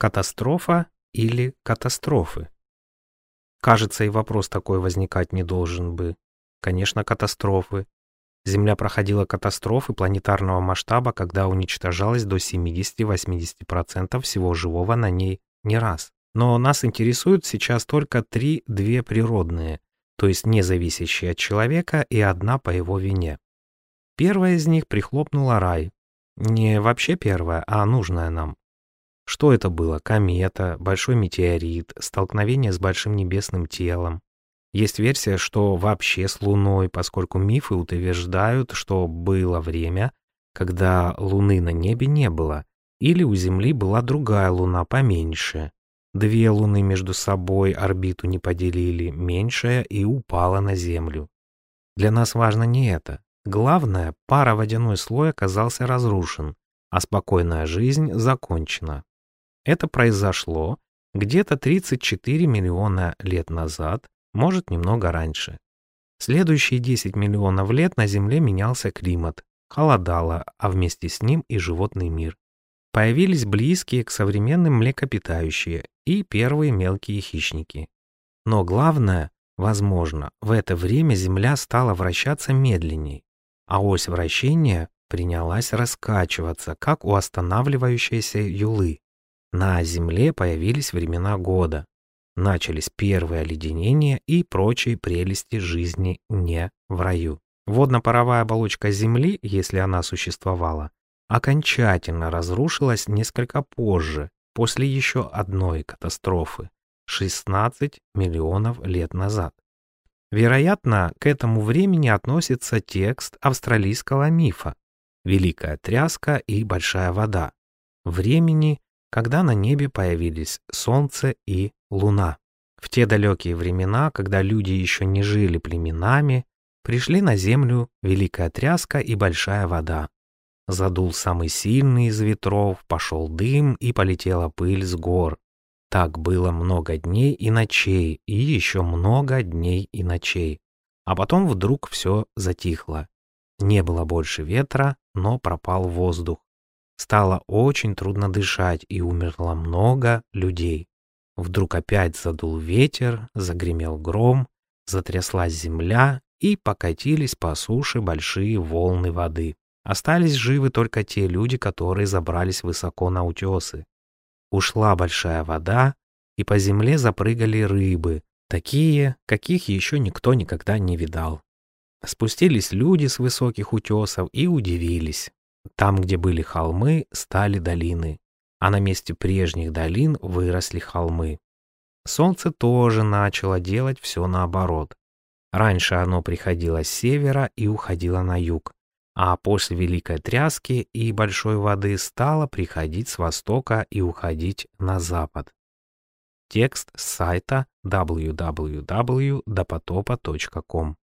Катастрофа или катастрофы? Кажется, и вопрос такой возникать не должен бы. Конечно, катастрофы. Земля проходила катастрофы планетарного масштаба, когда уничтожалась до 70-80% всего живого на ней не раз. Но нас интересуют сейчас только три две природные, то есть не зависящие от человека и одна по его вине. Первая из них прихлопнула рай. Не вообще первая, а нужная нам. Что это было? Комета, большой метеорит, столкновение с большим небесным телом. Есть версия, что вообще с Луной, поскольку мифы утверждают, что было время, когда Луны на небе не было, или у Земли была другая Луна поменьше. Две Луны между собой орбиту не поделили, меньшая и упала на Землю. Для нас важно не это. Главное, пароводяной слой оказался разрушен, а спокойная жизнь закончена. Это произошло где-то 34 миллиона лет назад, может немного раньше. Следующие 10 миллионов лет на Земле менялся климат, холодало, а вместе с ним и животный мир. Появились близкие к современным млекопитающие и первые мелкие хищники. Но главное, возможно, в это время Земля стала вращаться медленней, а ось вращения принялась раскачиваться, как у останавливающейся юлы. На Земле появились времена года. Начались первые оледенения и прочие прелести жизни не в раю. Водно-паровая оболочка Земли, если она существовала, окончательно разрушилась несколько позже, после еще одной катастрофы, 16 миллионов лет назад. Вероятно, к этому времени относится текст австралийского мифа «Великая тряска и большая вода», времени, когда на небе появились Солнце и Луна. В те далекие времена, когда люди еще не жили племенами, пришли на землю великая тряска и большая вода. Задул самый сильный из ветров, пошел дым и полетела пыль с гор. Так было много дней и ночей, и еще много дней и ночей. А потом вдруг все затихло. Не было больше ветра, но пропал воздух. Стало очень трудно дышать, и умерло много людей. Вдруг опять задул ветер, загремел гром, затряслась земля, и покатились по суше большие волны воды. Остались живы только те люди, которые забрались высоко на утесы. Ушла большая вода, и по земле запрыгали рыбы, такие, каких еще никто никогда не видал. Спустились люди с высоких утесов и удивились. Там, где были холмы, стали долины, а на месте прежних долин выросли холмы. Солнце тоже начало делать все наоборот. Раньше оно приходило с севера и уходило на юг, а после Великой Тряски и Большой воды стало приходить с востока и уходить на запад. Текст с сайта www.допотопа.com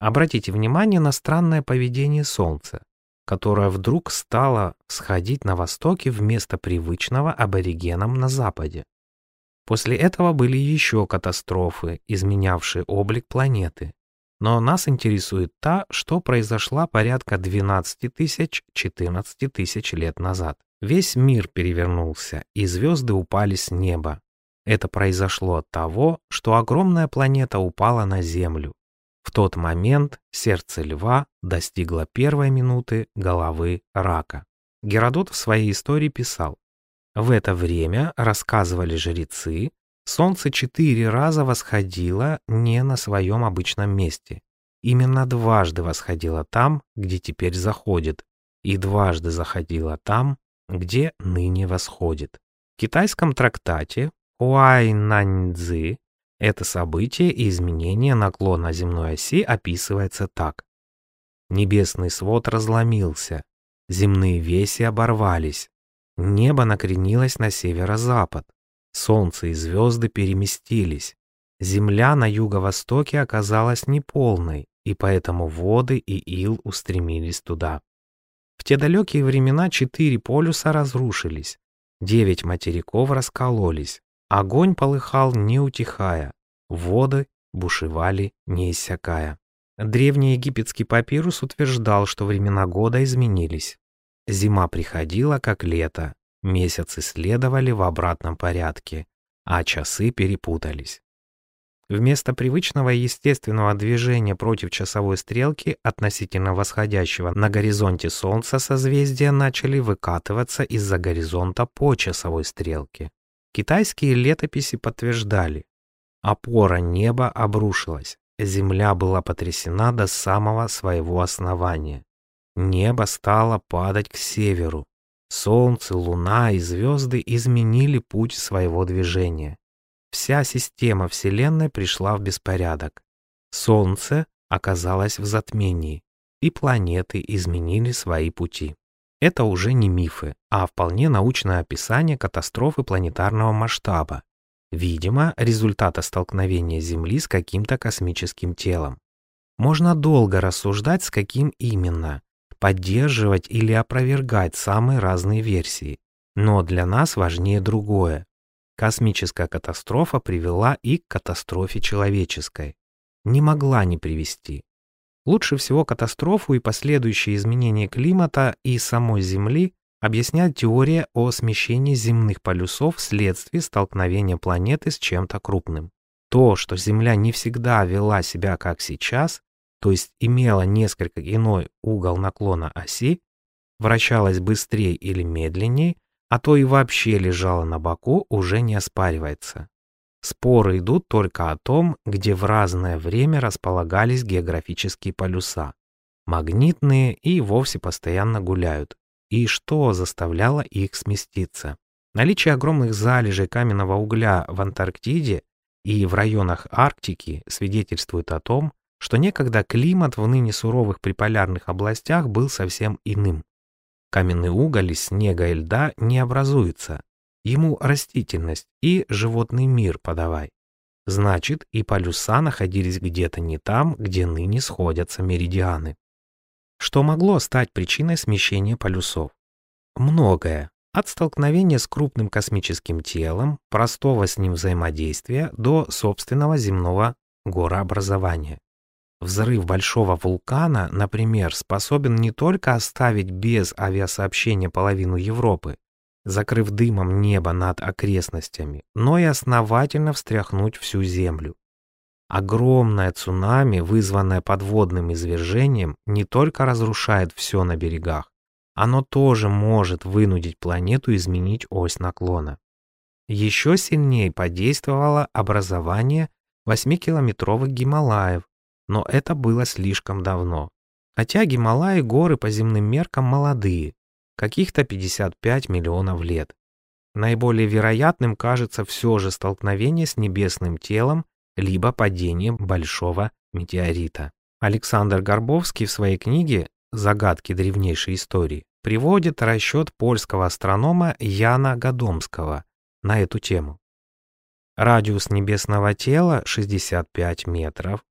Обратите внимание на странное поведение Солнца которая вдруг стала сходить на востоке вместо привычного аборигенам на западе. После этого были еще катастрофы, изменявшие облик планеты. Но нас интересует та, что произошла порядка 12 тысяч 14 тысяч лет назад. Весь мир перевернулся, и звезды упали с неба. Это произошло от того, что огромная планета упала на Землю, в тот момент сердце льва достигло первой минуты головы рака. Геродот в своей истории писал, «В это время, рассказывали жрецы, солнце четыре раза восходило не на своем обычном месте. Именно дважды восходило там, где теперь заходит, и дважды заходило там, где ныне восходит. В китайском трактате Хуайнаньцзы это событие и изменение наклона земной оси описывается так. Небесный свод разломился, земные веси оборвались, небо накренилось на северо-запад, солнце и звезды переместились, земля на юго-востоке оказалась неполной, и поэтому воды и ил устремились туда. В те далекие времена четыре полюса разрушились, девять материков раскололись, Огонь полыхал, не утихая, воды бушевали, не иссякая. Древний египетский папирус утверждал, что времена года изменились. Зима приходила, как лето, Месяцы следовали в обратном порядке, а часы перепутались. Вместо привычного естественного движения против часовой стрелки относительно восходящего на горизонте Солнца созвездия начали выкатываться из-за горизонта по часовой стрелке. Китайские летописи подтверждали, опора неба обрушилась, земля была потрясена до самого своего основания. Небо стало падать к северу. Солнце, луна и звезды изменили путь своего движения. Вся система Вселенной пришла в беспорядок. Солнце оказалось в затмении, и планеты изменили свои пути. Это уже не мифы, а вполне научное описание катастрофы планетарного масштаба. Видимо, результата столкновения Земли с каким-то космическим телом. Можно долго рассуждать, с каким именно, поддерживать или опровергать самые разные версии. Но для нас важнее другое. Космическая катастрофа привела и к катастрофе человеческой. Не могла не привести. Лучше всего катастрофу и последующие изменения климата и самой Земли объясняет теория о смещении земных полюсов вследствие столкновения планеты с чем-то крупным. То, что Земля не всегда вела себя как сейчас, то есть имела несколько иной угол наклона оси, вращалась быстрее или медленнее, а то и вообще лежала на боку, уже не оспаривается. Споры идут только о том, где в разное время располагались географические полюса. Магнитные и вовсе постоянно гуляют. И что заставляло их сместиться? Наличие огромных залежей каменного угля в Антарктиде и в районах Арктики свидетельствует о том, что некогда климат в ныне суровых приполярных областях был совсем иным. Каменный уголь из снега и льда не образуется. Ему растительность и животный мир подавай. Значит, и полюса находились где-то не там, где ныне сходятся меридианы. Что могло стать причиной смещения полюсов? Многое. От столкновения с крупным космическим телом, простого с ним взаимодействия до собственного земного горообразования. Взрыв большого вулкана, например, способен не только оставить без авиасообщения половину Европы, закрыв дымом небо над окрестностями, но и основательно встряхнуть всю Землю. Огромное цунами, вызванное подводным извержением, не только разрушает все на берегах, оно тоже может вынудить планету изменить ось наклона. Еще сильнее подействовало образование 8-километровых Гималаев, но это было слишком давно. Хотя Гималаи горы по земным меркам молодые, каких-то 55 миллионов лет. Наиболее вероятным кажется все же столкновение с небесным телом либо падение большого метеорита. Александр Горбовский в своей книге «Загадки древнейшей истории» приводит расчет польского астронома Яна Гадомского на эту тему. Радиус небесного тела 65 метров,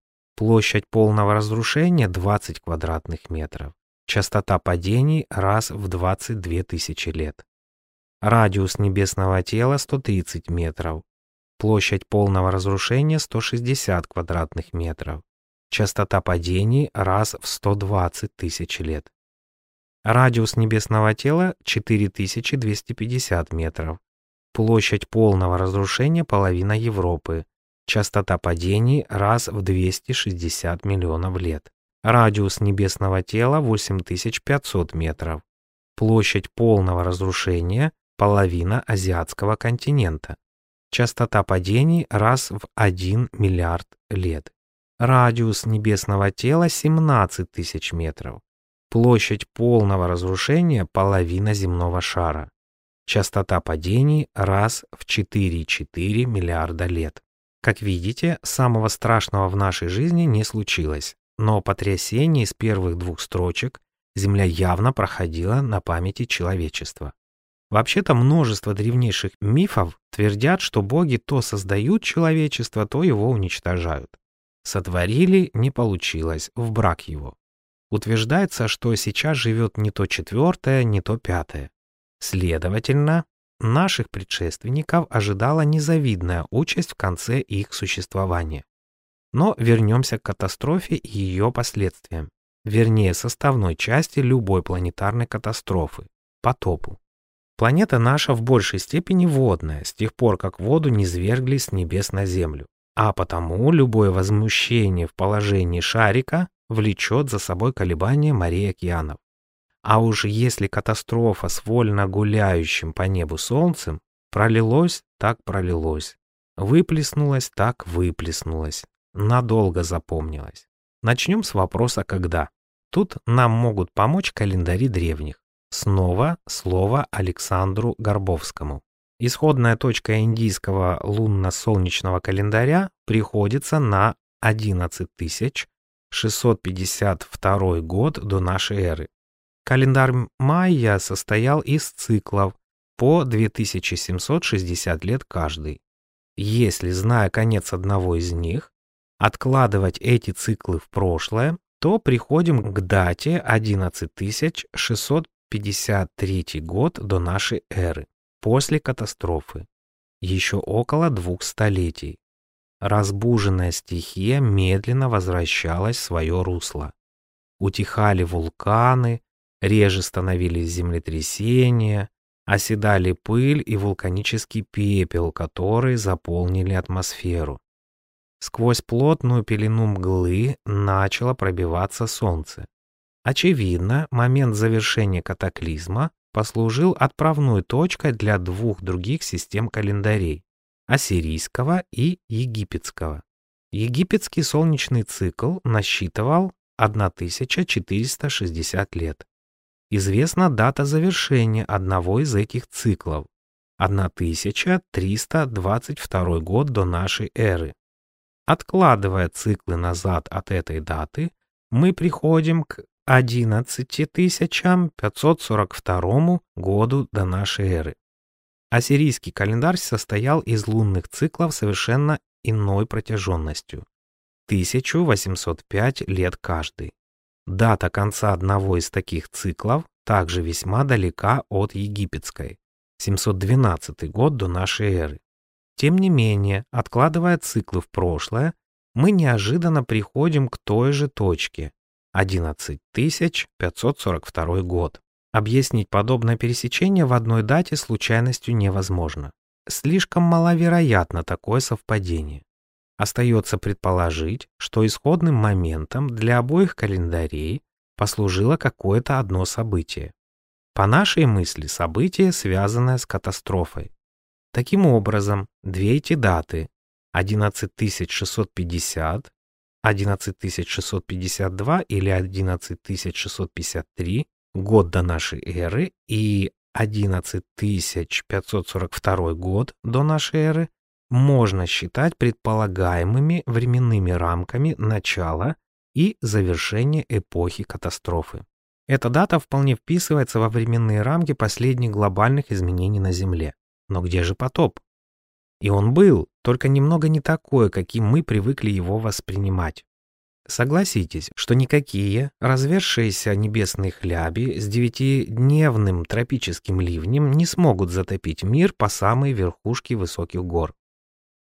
Площадь полного разрушения 20 квадратных метров. Частота падений раз в 22 тысячи лет. Радиус небесного тела 130 метров. Площадь полного разрушения 160 квадратных метров. Частота падений раз в 120 тысяч лет. Радиус небесного тела 4250 метров. Площадь полного разрушения половина Европы. Частота падений раз в 260 миллионов лет. Радиус небесного тела 8500 метров. Площадь полного разрушения – половина азиатского континента. Частота падений раз в 1 миллиард лет. Радиус небесного тела 17 тысяч метров. Площадь полного разрушения – половина земного шара. Частота падений раз в 4,4 миллиарда лет. Как видите, самого страшного в нашей жизни не случилось, но потрясение из первых двух строчек Земля явно проходила на памяти человечества. Вообще-то множество древнейших мифов твердят, что боги то создают человечество, то его уничтожают. Сотворили, не получилось, в брак его. Утверждается, что сейчас живет не то четвертое, не то пятое. Следовательно, Наших предшественников ожидала незавидная участь в конце их существования. Но вернемся к катастрофе и ее последствиям, вернее составной части любой планетарной катастрофы – потопу. Планета наша в большей степени водная, с тех пор, как воду не свергли с небес на Землю. А потому любое возмущение в положении шарика влечет за собой колебания морей океанов. А уж если катастрофа с вольно гуляющим по небу солнцем, пролилось, так пролилось, выплеснулось, так выплеснулось, надолго запомнилось. Начнем с вопроса «когда?». Тут нам могут помочь календари древних. Снова слово Александру Горбовскому. Исходная точка индийского лунно-солнечного календаря приходится на 11652 год до нашей эры. Календарь майя состоял из циклов по 2760 лет каждый. Если, зная конец одного из них, откладывать эти циклы в прошлое, то приходим к дате 11650 53 год до нашей эры, после катастрофы, еще около двух столетий. Разбуженная стихия медленно возвращалась в свое русло. Утихали вулканы, реже становились землетрясения, оседали пыль и вулканический пепел, которые заполнили атмосферу. Сквозь плотную пелену мглы начало пробиваться солнце. Очевидно, момент завершения катаклизма послужил отправной точкой для двух других систем календарей – ассирийского и египетского. Египетский солнечный цикл насчитывал 1460 лет. Известна дата завершения одного из этих циклов – 1322 год до нашей эры. Откладывая циклы назад от этой даты, мы приходим к 11542 году до нашей эры. Ассирийский календарь состоял из лунных циклов совершенно иной протяженностью – 1805 лет каждый. Дата конца одного из таких циклов также весьма далека от египетской – 712 год до нашей эры. Тем не менее, откладывая циклы в прошлое, мы неожиданно приходим к той же точке 11542 год. Объяснить подобное пересечение в одной дате случайностью невозможно. Слишком маловероятно такое совпадение. Остается предположить, что исходным моментом для обоих календарей послужило какое-то одно событие. По нашей мысли, событие, связанное с катастрофой. Таким образом, две эти даты 11650 11652 или 11653 год до нашей эры и 11542 год до нашей эры можно считать предполагаемыми временными рамками начала и завершения эпохи катастрофы. Эта дата вполне вписывается во временные рамки последних глобальных изменений на Земле. Но где же потоп? И он был, только немного не такой, каким мы привыкли его воспринимать. Согласитесь, что никакие развершиеся небесные хляби с девятидневным тропическим ливнем не смогут затопить мир по самой верхушке высоких гор.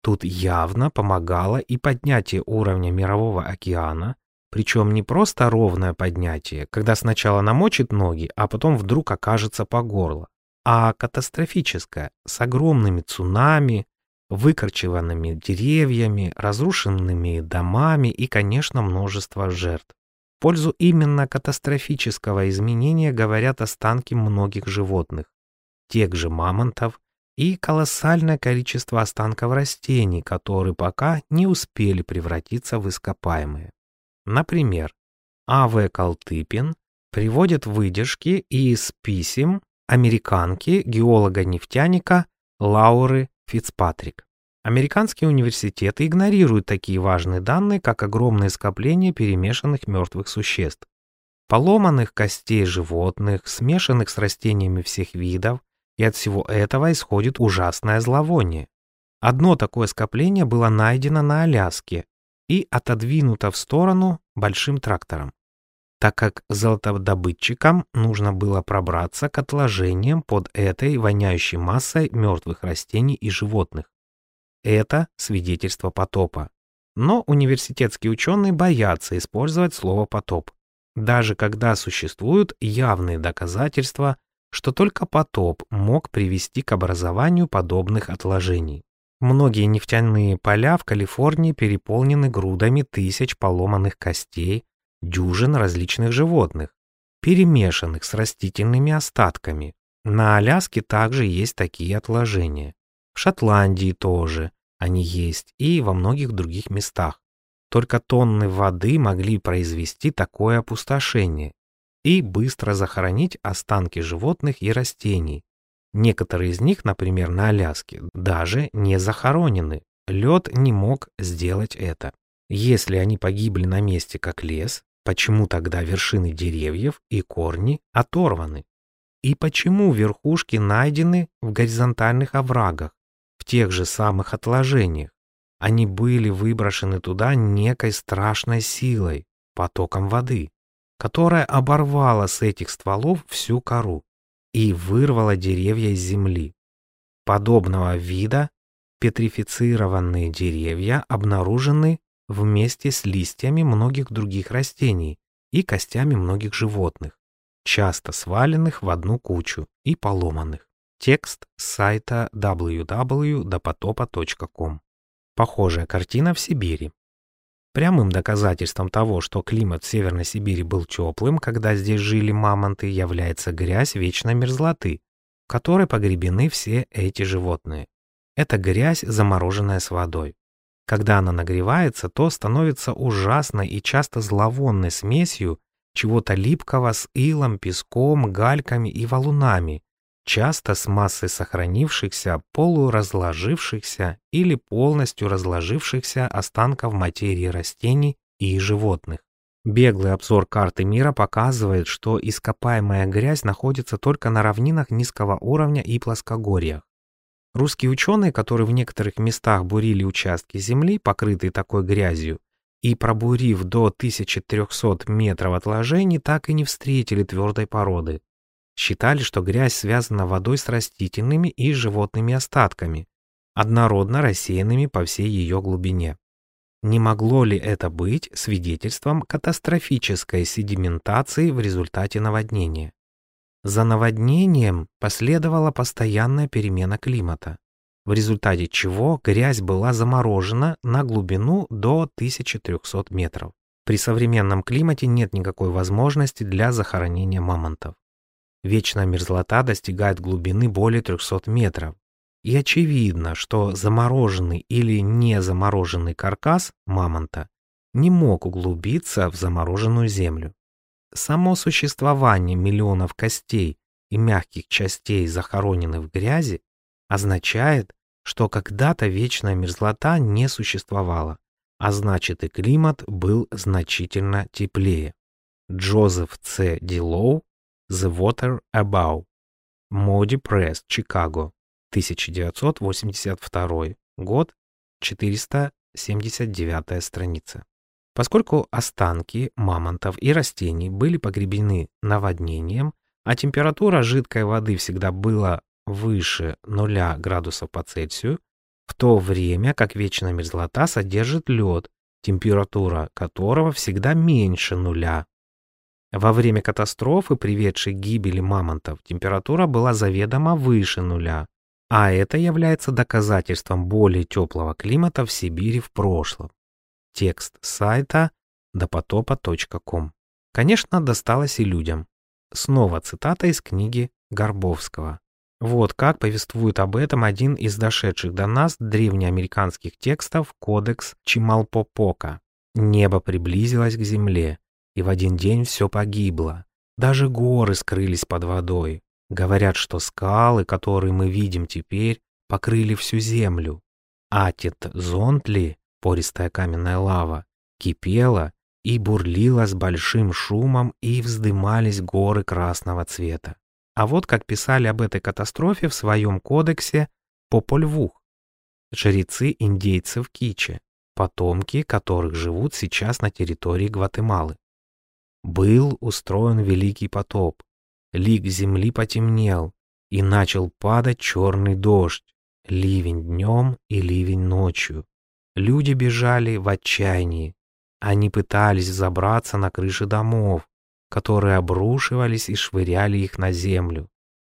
Тут явно помогало и поднятие уровня мирового океана, причем не просто ровное поднятие, когда сначала намочит ноги, а потом вдруг окажется по горло, а катастрофическое, с огромными цунами, выкорчеванными деревьями, разрушенными домами и, конечно, множество жертв. В пользу именно катастрофического изменения говорят останки многих животных, тех же мамонтов и колоссальное количество останков растений, которые пока не успели превратиться в ископаемые. Например, А.В. Калтыпин приводит выдержки из писем американки геолога-нефтяника Лауры Фицпатрик. Американские университеты игнорируют такие важные данные, как огромное скопление перемешанных мертвых существ, поломанных костей животных, смешанных с растениями всех видов, и от всего этого исходит ужасное зловоние. Одно такое скопление было найдено на Аляске и отодвинуто в сторону большим трактором, так как золотодобытчикам нужно было пробраться к отложениям под этой воняющей массой мертвых растений и животных. Это свидетельство потопа. Но университетские ученые боятся использовать слово «потоп», даже когда существуют явные доказательства, что только потоп мог привести к образованию подобных отложений. Многие нефтяные поля в Калифорнии переполнены грудами тысяч поломанных костей, дюжин различных животных, перемешанных с растительными остатками. На Аляске также есть такие отложения. В Шотландии тоже они есть и во многих других местах. Только тонны воды могли произвести такое опустошение и быстро захоронить останки животных и растений. Некоторые из них, например, на Аляске, даже не захоронены. Лед не мог сделать это. Если они погибли на месте как лес, почему тогда вершины деревьев и корни оторваны? И почему верхушки найдены в горизонтальных оврагах, в тех же самых отложениях? Они были выброшены туда некой страшной силой, потоком воды, которая оборвала с этих стволов всю кору и вырвала деревья из земли. Подобного вида петрифицированные деревья обнаружены вместе с листьями многих других растений и костями многих животных, часто сваленных в одну кучу и поломанных. Текст с сайта www.допотопа.com Похожая картина в Сибири. Прямым доказательством того, что климат в Северной Сибири был теплым, когда здесь жили мамонты, является грязь вечной мерзлоты, в которой погребены все эти животные. Это грязь, замороженная с водой. Когда она нагревается, то становится ужасной и часто зловонной смесью чего-то липкого с илом, песком, гальками и валунами, часто с массой сохранившихся, полуразложившихся или полностью разложившихся останков материи растений и животных. Беглый обзор карты мира показывает, что ископаемая грязь находится только на равнинах низкого уровня и плоскогорьях. Русские ученые, которые в некоторых местах бурили участки земли, покрытые такой грязью, и пробурив до 1300 метров отложений, так и не встретили твердой породы. Считали, что грязь связана водой с растительными и животными остатками, однородно рассеянными по всей ее глубине. Не могло ли это быть свидетельством катастрофической седиментации в результате наводнения? За наводнением последовала постоянная перемена климата, в результате чего грязь была заморожена на глубину до 1300 метров. При современном климате нет никакой возможности для захоронения мамонтов. Вечная мерзлота достигает глубины более 300 метров. И очевидно, что замороженный или не замороженный каркас мамонта не мог углубиться в замороженную землю. Само существование миллионов костей и мягких частей, захороненных в грязи, означает, что когда-то вечная мерзлота не существовала, а значит и климат был значительно теплее. Джозеф Ц. Дилоу The Water Above. Моди Пресс, Чикаго, 1982 год, 479 страница. Поскольку останки мамонтов и растений были погребены наводнением, а температура жидкой воды всегда была выше 0 градусов по Цельсию, в то время как вечная мерзлота содержит лед, температура которого всегда меньше нуля во время катастрофы, приведшей к гибели мамонтов, температура была заведомо выше нуля, а это является доказательством более теплого климата в Сибири в прошлом. Текст сайта допотопа.ком. Конечно, досталось и людям. Снова цитата из книги Горбовского. Вот как повествует об этом один из дошедших до нас древнеамериканских текстов Кодекс Чималпопока. Небо приблизилось к земле, и в один день все погибло. Даже горы скрылись под водой. Говорят, что скалы, которые мы видим теперь, покрыли всю землю. Атит Зонтли, пористая каменная лава, кипела и бурлила с большим шумом, и вздымались горы красного цвета. А вот как писали об этой катастрофе в своем кодексе Попольвух, жрецы индейцев Киче, потомки которых живут сейчас на территории Гватемалы. Был устроен великий потоп. Лик земли потемнел, и начал падать черный дождь, ливень днем и ливень ночью. Люди бежали в отчаянии. Они пытались забраться на крыши домов, которые обрушивались и швыряли их на землю.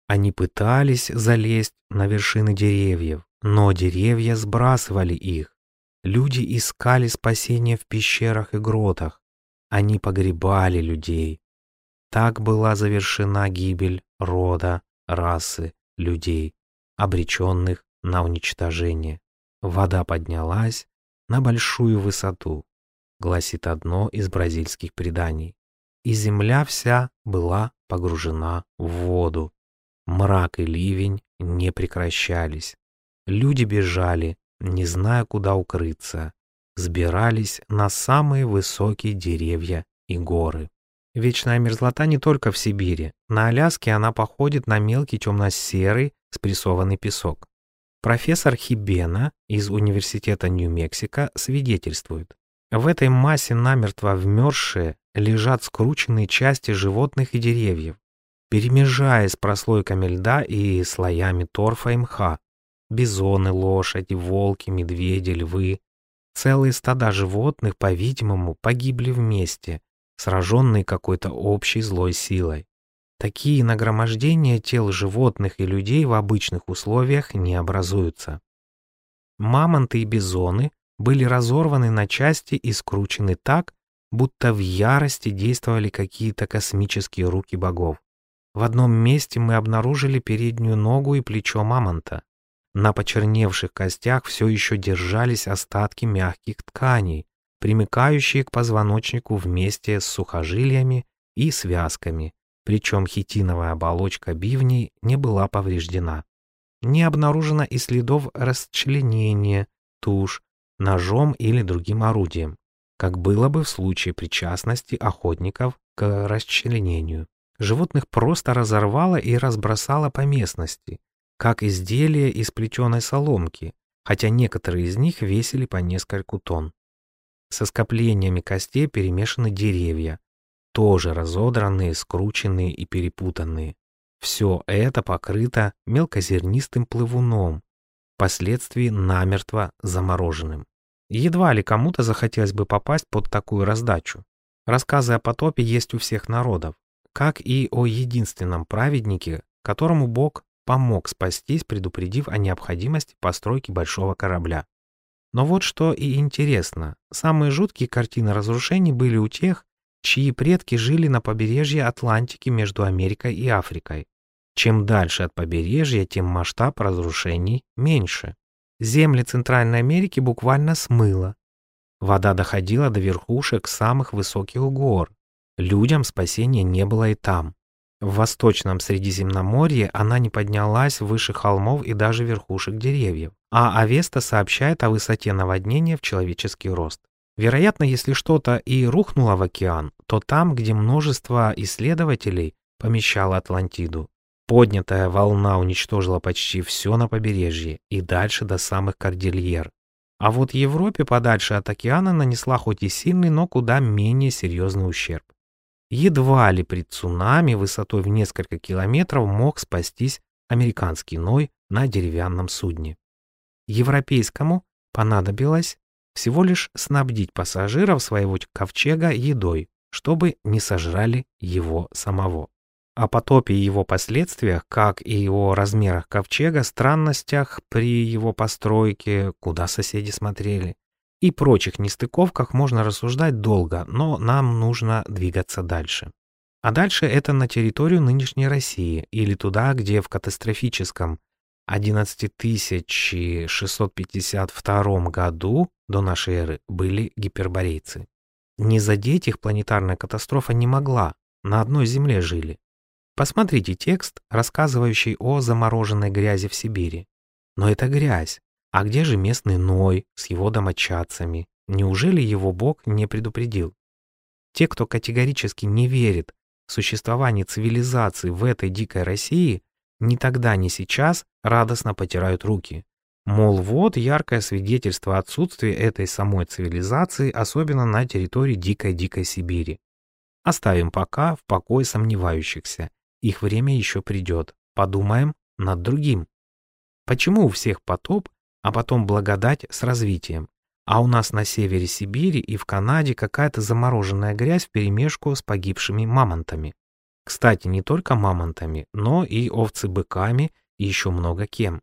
Они пытались залезть на вершины деревьев, но деревья сбрасывали их. Люди искали спасения в пещерах и гротах. Они погребали людей. Так была завершена гибель рода, расы, людей, обреченных на уничтожение. Вода поднялась на большую высоту, гласит одно из бразильских преданий. И земля вся была погружена в воду. Мрак и ливень не прекращались. Люди бежали, не зная, куда укрыться, сбирались на самые высокие деревья и горы. Вечная мерзлота не только в Сибири. На Аляске она походит на мелкий темно-серый спрессованный песок. Профессор Хибена из Университета Нью-Мексико свидетельствует. В этой массе намертво вмерзшие лежат скрученные части животных и деревьев, перемежаясь прослойками льда и слоями торфа и мха. Бизоны, лошади, волки, медведи, львы. Целые стада животных, по-видимому, погибли вместе, сраженные какой-то общей злой силой. Такие нагромождения тел животных и людей в обычных условиях не образуются. Мамонты и бизоны были разорваны на части и скручены так, будто в ярости действовали какие-то космические руки богов. В одном месте мы обнаружили переднюю ногу и плечо мамонта. На почерневших костях все еще держались остатки мягких тканей, примыкающие к позвоночнику вместе с сухожилиями и связками, причем хитиновая оболочка бивней не была повреждена. Не обнаружено и следов расчленения, туш, ножом или другим орудием, как было бы в случае причастности охотников к расчленению. Животных просто разорвало и разбросало по местности, как изделия из плетеной соломки, хотя некоторые из них весили по нескольку тонн. Со скоплениями костей перемешаны деревья, тоже разодранные, скрученные и перепутанные. Все это покрыто мелкозернистым плывуном, впоследствии намертво замороженным. Едва ли кому-то захотелось бы попасть под такую раздачу. Рассказы о потопе есть у всех народов, как и о единственном праведнике, которому Бог помог спастись, предупредив о необходимости постройки большого корабля. Но вот что и интересно, самые жуткие картины разрушений были у тех, чьи предки жили на побережье Атлантики между Америкой и Африкой. Чем дальше от побережья, тем масштаб разрушений меньше. Земли Центральной Америки буквально смыло. Вода доходила до верхушек самых высоких гор. Людям спасения не было и там. В Восточном Средиземноморье она не поднялась выше холмов и даже верхушек деревьев, а Авеста сообщает о высоте наводнения в человеческий рост. Вероятно, если что-то и рухнуло в океан, то там, где множество исследователей помещало Атлантиду. Поднятая волна уничтожила почти все на побережье и дальше до самых кордильер. А вот Европе подальше от океана нанесла хоть и сильный, но куда менее серьезный ущерб. Едва ли при цунами высотой в несколько километров мог спастись американский Ной на деревянном судне. Европейскому понадобилось всего лишь снабдить пассажиров своего ковчега едой, чтобы не сожрали его самого. О потопе и его последствиях, как и о размерах ковчега, странностях при его постройке, куда соседи смотрели, и прочих нестыковках можно рассуждать долго, но нам нужно двигаться дальше. А дальше это на территорию нынешней России или туда, где в катастрофическом 11652 году до нашей эры были гиперборейцы. Не задеть их планетарная катастрофа не могла, на одной Земле жили. Посмотрите текст, рассказывающий о замороженной грязи в Сибири. Но это грязь. А где же местный Ной с его домочадцами? Неужели его Бог не предупредил? Те, кто категорически не верит в существование цивилизации в этой дикой России, ни тогда, ни сейчас радостно потирают руки. Мол, вот яркое свидетельство отсутствия этой самой цивилизации, особенно на территории дикой-дикой Сибири. Оставим пока в покое сомневающихся. Их время еще придет. Подумаем над другим. Почему у всех потоп, а потом благодать с развитием? А у нас на севере Сибири и в Канаде какая-то замороженная грязь вперемешку с погибшими мамонтами. Кстати, не только мамонтами, но и овцы-быками и еще много кем.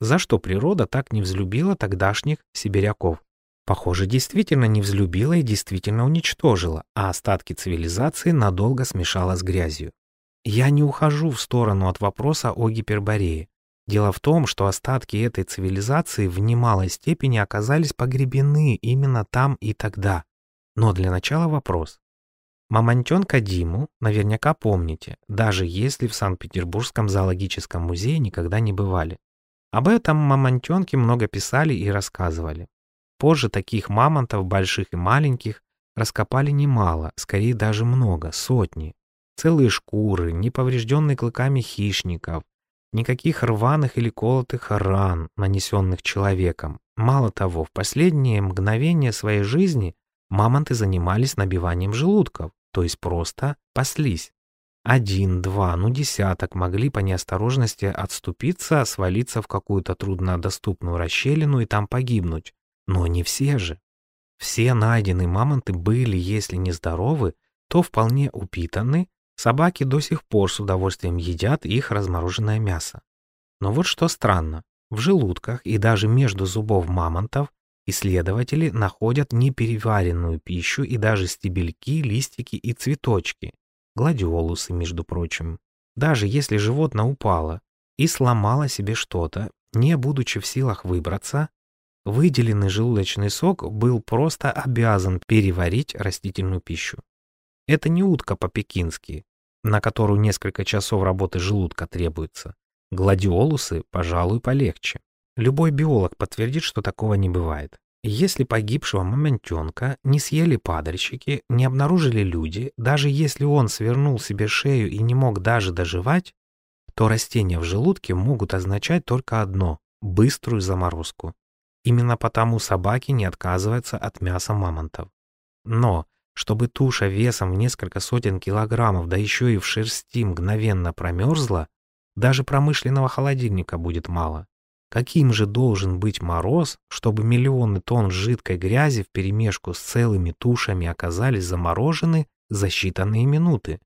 За что природа так не взлюбила тогдашних сибиряков? Похоже, действительно не взлюбила и действительно уничтожила, а остатки цивилизации надолго смешала с грязью. Я не ухожу в сторону от вопроса о Гиперборее. Дело в том, что остатки этой цивилизации в немалой степени оказались погребены именно там и тогда. Но для начала вопрос. Мамонтенка Диму наверняка помните, даже если в Санкт-Петербургском зоологическом музее никогда не бывали. Об этом мамонтенке много писали и рассказывали. Позже таких мамонтов, больших и маленьких, раскопали немало, скорее даже много, сотни. Целые шкуры, не поврежденные клыками хищников, никаких рваных или колотых ран, нанесенных человеком. Мало того, в последние мгновения своей жизни мамонты занимались набиванием желудков, то есть просто паслись. Один, два, ну десяток могли по неосторожности отступиться, свалиться в какую-то труднодоступную расщелину и там погибнуть. Но не все же. Все найденные мамонты были, если не здоровы, то вполне упитаны, собаки до сих пор с удовольствием едят их размороженное мясо. Но вот что странно, в желудках и даже между зубов мамонтов исследователи находят непереваренную пищу и даже стебельки, листики и цветочки, гладиолусы, между прочим. Даже если животное упало и сломало себе что-то, не будучи в силах выбраться, выделенный желудочный сок был просто обязан переварить растительную пищу. Это не утка по-пекински, на которую несколько часов работы желудка требуется. Гладиолусы, пожалуй, полегче. Любой биолог подтвердит, что такого не бывает. Если погибшего мамонтенка не съели падальщики, не обнаружили люди, даже если он свернул себе шею и не мог даже доживать, то растения в желудке могут означать только одно – быструю заморозку. Именно потому собаки не отказываются от мяса мамонтов. Но, чтобы туша весом в несколько сотен килограммов, да еще и в шерсти мгновенно промерзла, даже промышленного холодильника будет мало. Каким же должен быть мороз, чтобы миллионы тонн жидкой грязи вперемешку с целыми тушами оказались заморожены за считанные минуты?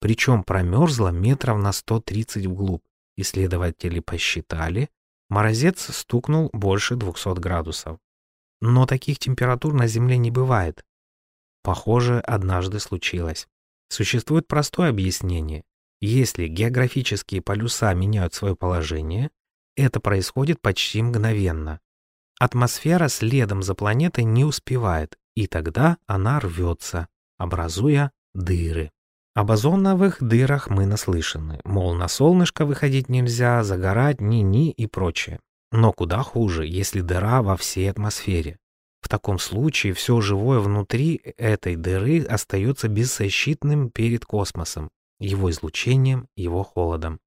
Причем промерзло метров на 130 вглубь. Исследователи посчитали, морозец стукнул больше 200 градусов. Но таких температур на Земле не бывает. Похоже, однажды случилось. Существует простое объяснение. Если географические полюса меняют свое положение, это происходит почти мгновенно. Атмосфера следом за планетой не успевает, и тогда она рвется, образуя дыры. Об озоновых дырах мы наслышаны, мол, на солнышко выходить нельзя, загорать, ни-ни и прочее. Но куда хуже, если дыра во всей атмосфере. В таком случае все живое внутри этой дыры остается беззащитным перед космосом, его излучением, его холодом.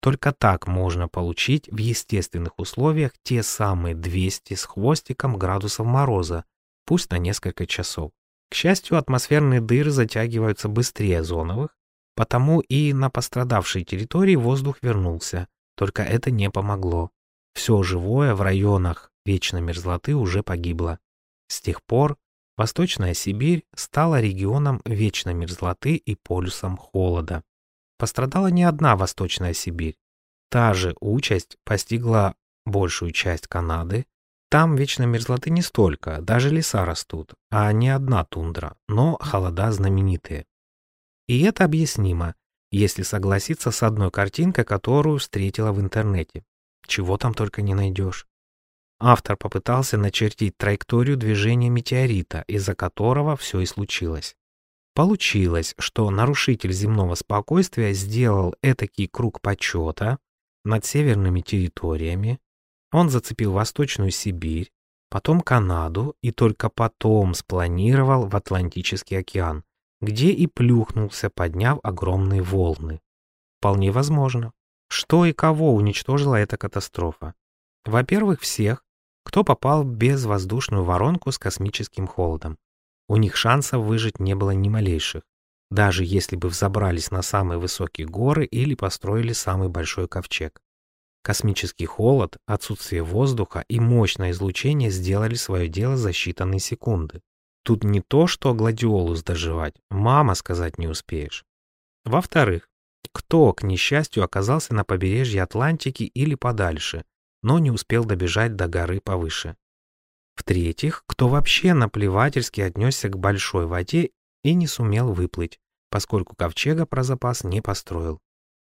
Только так можно получить в естественных условиях те самые 200 с хвостиком градусов мороза, пусть на несколько часов. К счастью, атмосферные дыры затягиваются быстрее озоновых, потому и на пострадавшей территории воздух вернулся, только это не помогло. Все живое в районах вечной мерзлоты уже погибло. С тех пор Восточная Сибирь стала регионом вечной мерзлоты и полюсом холода. Пострадала не одна Восточная Сибирь. Та же участь постигла большую часть Канады. Там вечной мерзлоты не столько, даже леса растут, а не одна тундра, но холода знаменитые. И это объяснимо, если согласиться с одной картинкой, которую встретила в интернете. Чего там только не найдешь. Автор попытался начертить траекторию движения метеорита, из-за которого все и случилось. Получилось, что нарушитель земного спокойствия сделал этакий круг почета над северными территориями, он зацепил Восточную Сибирь, потом Канаду и только потом спланировал в Атлантический океан, где и плюхнулся, подняв огромные волны. Вполне возможно. Что и кого уничтожила эта катастрофа? Во-первых, всех, кто попал в безвоздушную воронку с космическим холодом. У них шансов выжить не было ни малейших, даже если бы взобрались на самые высокие горы или построили самый большой ковчег. Космический холод, отсутствие воздуха и мощное излучение сделали свое дело за считанные секунды. Тут не то, что гладиолус доживать, мама сказать не успеешь. Во-вторых, кто, к несчастью, оказался на побережье Атлантики или подальше, но не успел добежать до горы повыше. В-третьих, кто вообще наплевательски отнесся к большой воде и не сумел выплыть, поскольку ковчега про запас не построил.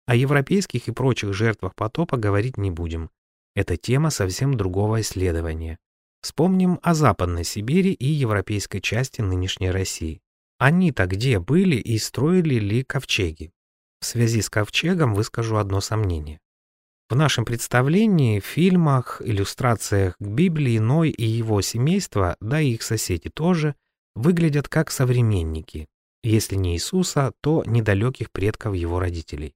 О европейских и прочих жертвах потопа говорить не будем. Это тема совсем другого исследования. Вспомним о Западной Сибири и европейской части нынешней России. Они-то где были и строили ли ковчеги? В связи с ковчегом выскажу одно сомнение. В нашем представлении, в фильмах, иллюстрациях к Библии Ной и его семейство, да и их соседи тоже, выглядят как современники, если не Иисуса, то недалеких предков его родителей.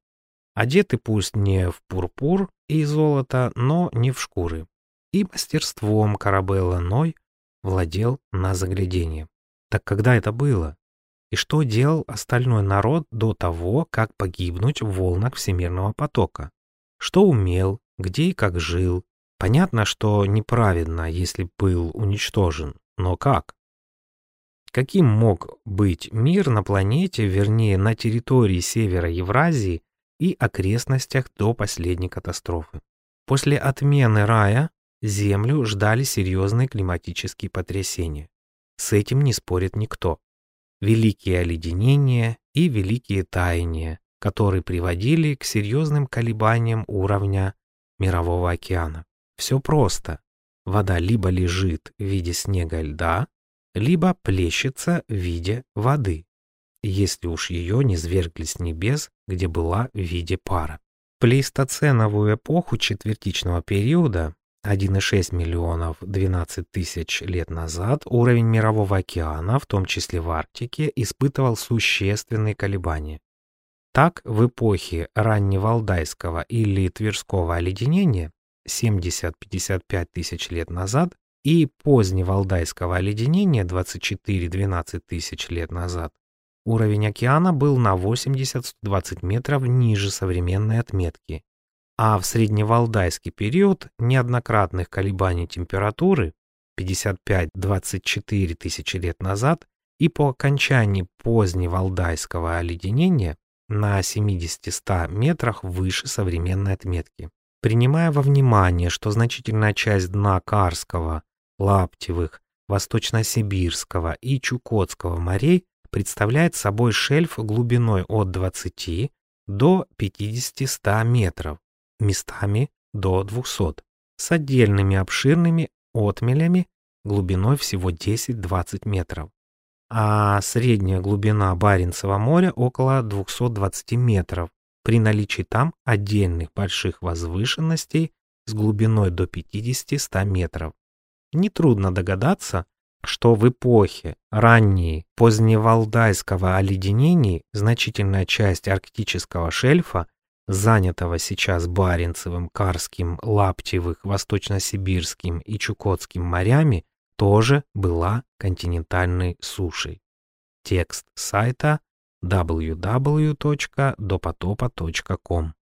Одеты пусть не в пурпур и золото, но не в шкуры. И мастерством Карабелла Ной владел на заглядение. Так когда это было? И что делал остальной народ до того, как погибнуть в волнах всемирного потока? Что умел, где и как жил? Понятно, что неправедно, если был уничтожен, но как? Каким мог быть мир на планете, вернее, на территории севера Евразии и окрестностях до последней катастрофы? После отмены рая Землю ждали серьезные климатические потрясения. С этим не спорит никто. Великие оледенения и великие таяния, которые приводили к серьезным колебаниям уровня Мирового океана. Все просто. Вода либо лежит в виде снега льда, либо плещется в виде воды, если уж ее не свергли с небес, где была в виде пара. Плейстоценовую эпоху четвертичного периода 1,6 миллионов 12 тысяч лет назад уровень Мирового океана, в том числе в Арктике, испытывал существенные колебания. Так, в эпохе ранневалдайского или Тверского оледенения 70-55 тысяч лет назад и поздневалдайского оледенения 24-12 тысяч лет назад уровень океана был на 80-120 метров ниже современной отметки, а в средневалдайский период неоднократных колебаний температуры 55-24 тысячи лет назад и по окончании поздневалдайского оледенения на 70-100 метрах выше современной отметки. Принимая во внимание, что значительная часть дна Карского Лаптевых, Восточно-Сибирского и Чукотского морей представляет собой шельф глубиной от 20 до 50-100 метров, местами до 200, с отдельными обширными отмелями глубиной всего 10-20 метров. А средняя глубина Баренцева моря около 220 метров при наличии там отдельных больших возвышенностей с глубиной до 50-100 метров. Нетрудно догадаться, что в эпохе ранней поздневалдайского оледенений значительная часть арктического шельфа, занятого сейчас Баренцевым, Карским, Лаптевых, Восточно-Сибирским и Чукотским морями, тоже была континентальной сушей. Текст сайта www.dopotopa.com